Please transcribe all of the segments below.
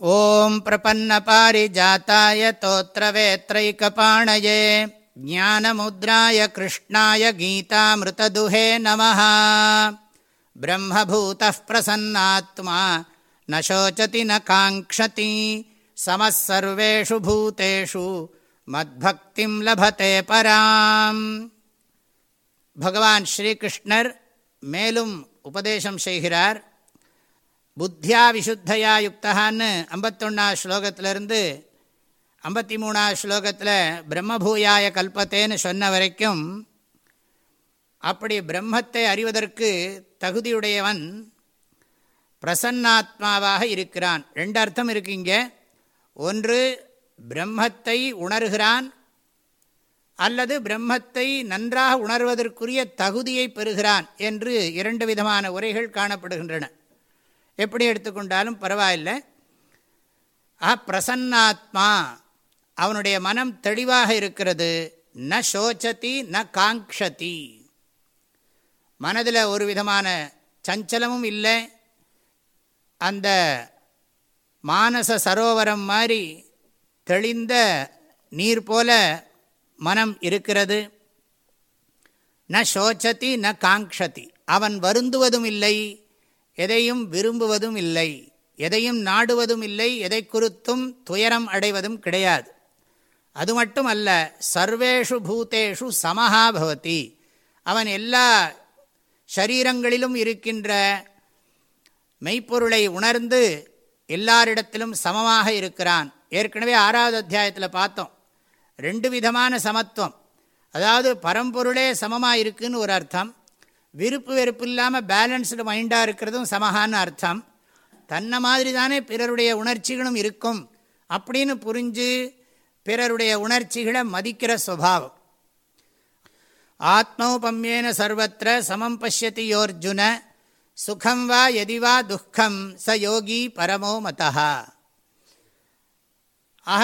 ॐ प्रपन्नपारिजाताय तोत्रवेत्रैकपाणये ज्ञानमुद्राय कृष्णाय गीतामृतदुहे नमः ब्रह्मभूतः प्रसन्नात्मा न शोचति न काङ्क्षति समः सर्वेषु भूतेषु मद्भक्तिं लभते पराम् பகவான் ஸ்ரீகிருஷ்ணர் மேலும் உபதேசம் செய்கிறார் புத்தியா விசுத்தையா யுக்தகான்னு ஐம்பத்தொன்னாவது ஸ்லோகத்திலிருந்து ஐம்பத்தி மூணாவது ஸ்லோகத்தில் பிரம்மபூயாய கல்பத்தேன்னு சொன்ன வரைக்கும் அப்படி பிரம்மத்தை அறிவதற்கு தகுதியுடையவன் பிரசன்னாத்மாவாக இருக்கிறான். ரெண்டு அர்த்தம் இருக்குங்க ஒன்று பிரம்மத்தை உணர்கிறான் அல்லது பிரம்மத்தை நன்றாக உணர்வதற்குரிய தகுதியை பெறுகிறான் என்று இரண்டு விதமான உரைகள் காணப்படுகின்றன. எப்படி எடுத்துக்கொண்டாலும் பரவாயில்லை. ஆ பிரசன்னாத்மா அவனுடைய மனம் தெளிவாக இருக்கிறது. ந சோச்சதி ந காங்ஷதி மனதில் ஒரு விதமான சஞ்சலமும் இல்லை. அந்த மானச சரோவரம் மாதிரி தெளிந்த நீர் போல மனம் இருக்கிறது. ந சோச்சதி ந காங்ஷதி அவன் வருந்துவதும் இல்லை. எதையும் விரும்புவதும் இல்லை. எதையும் நாடுவதும் இல்லை. எதை குறித்தும் துயரம் அடைவதும் கிடையாது. அது மட்டும் அல்ல சர்வேஷு பூத்தேஷு சமஹா பவதி. அவன் எல்லா ஷரீரங்களிலும் இருக்கின்ற மெய்ப்பொருளை உணர்ந்து எல்லாரிடத்திலும் சமமாக இருக்கிறான். ஏற்கனவே ஆறாவது அத்தியாயத்தில் பார்த்தோம். ரெண்டு விதமான சமத்துவம். அதாவது பரம்பொருளே சமமாக இருக்குன்னு ஒரு அர்த்தம். விருப்பு வெறுப்பு இல்லாமல் பேலன்ஸ்டு மைண்டாக இருக்கிறதும் சமகான்னு அர்த்தம். தன்னை மாதிரி தானே பிறருடைய உணர்ச்சிகளும் இருக்கும் அப்படின்னு புரிஞ்சு பிறருடைய உணர்ச்சிகளை மதிக்கிற சுவாவம் ஆத்மௌபம்யேன சர்வத்திர சமம் பசியதி யோர்ஜுன சுகம் வா எதிவா துக்கம் ச யோகி பரமோ மதா ஆக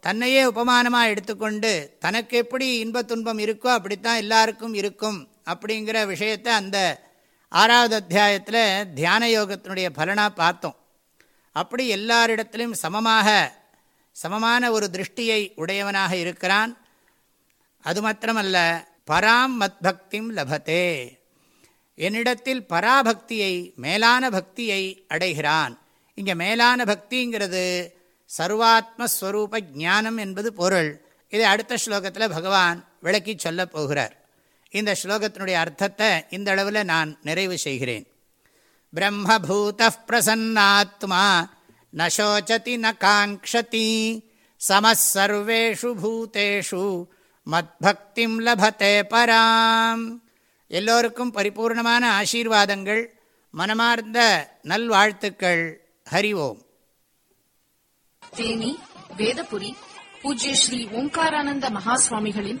தன்னையே உபமானமாக எடுத்துக்கொண்டு தனக்கு எப்படி இன்ப துன்பம் இருக்கோ அப்படித்தான் எல்லாருக்கும் இருக்கும். அப்படிங்கிற விஷயத்தை அந்த ஆறாவது அத்தியாயத்தில் தியான யோகத்தினுடைய பலனாக பார்த்தோம். அப்படி எல்லாரிடத்திலும் சமமாக சமமான ஒரு திருஷ்டியை உடையவனாக இருக்கிறான். அது மாத்திரமல்ல பராம் மத்பக்திம் லபத்தே என்னிடத்தில் பராபக்தியை மேலான பக்தியை அடைகிறான். இங்கே மேலான பக்திங்கிறது சர்வாத்மஸ்வரூப ஜானம் என்பது பொருள். இதை அடுத்த ஸ்லோகத்தில் பகவான் விளக்கி சொல்லப் போகிறார். இந்த ஸ்லோகத்தினுடைய அர்த்தத்தை இந்த அளவில் நான் நிறைவு செய்கிறேன். பிரம்மபூத பிரசன்னாத்மா நோச்சதி ந காங்ஷதி சமசர்வேஷு பூதேஷு மத்பக்திம் லபத்தே பராம். எல்லோருக்கும் பரிபூர்ணமான ஆசீர்வாதங்கள் மனமார்ந்த நல்வாழ்த்துக்கள். ஹரி ஓம் தேனி வேதபுரி பூஜ்ய ஸ்ரீ ஓங்காரானந்த மகாஸ்வாமிகளின்